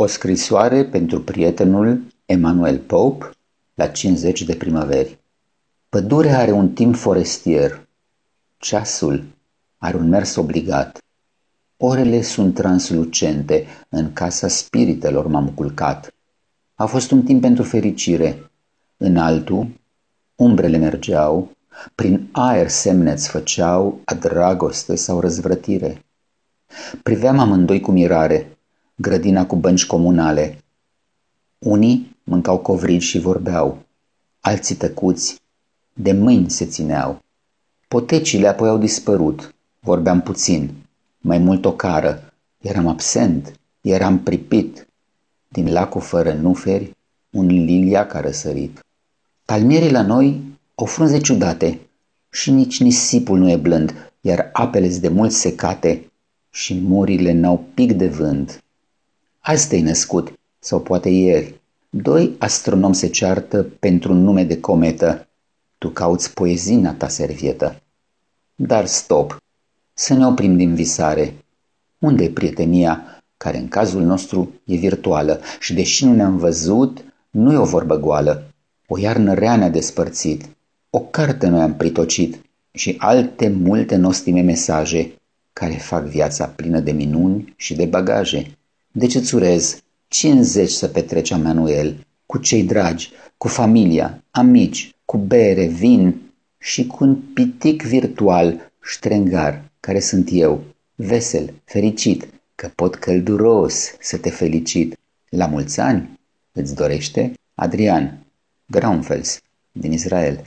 O scrisoare pentru prietenul Emanuel Pope la 50 de primăveri. Pădurea are un timp forestier. Ceasul are un mers obligat. Orele sunt translucente, în casa spiritelor m-am culcat. A fost un timp pentru fericire. În altul, umbrele mergeau, prin aer semneți făceau a dragoste sau răzvrătire. Priveam amândoi cu mirare, grădina cu bănci comunale. Unii mâncau covrigi și vorbeau, alții tăcuți, de mâini se țineau. Potecile apoi au dispărut, vorbeam puțin, mai mult o cară, eram absent, eram pripit. Din lacul fără nuferi, un liliac a răsărit. Palmierii la noi au frunze ciudate și nici nisipul nu e blând, iar apele de mult secate și murile n-au pic de vânt. Azi te-ai născut, sau poate ieri. Doi astronomi se ceartă pentru un nume de cometă. Tu cauți poezina ta servietă. Dar stop, să ne oprim din visare. Unde e prietenia, care în cazul nostru e virtuală și deși nu ne-am văzut, nu e o vorbă goală. O iarnă rea ne-a despărțit, o carte noi am pritocit și alte multe nostime mesaje care fac viața plină de minuni și de bagaje. Deci îți urez 50 să petreci Manuel, cu cei dragi, cu familia, amici, cu bere, vin și cu un pitic virtual ștrengar, care sunt eu, vesel, fericit, că pot călduros să te felicit. La mulți ani îți dorește Adrian Graunfels din Israel.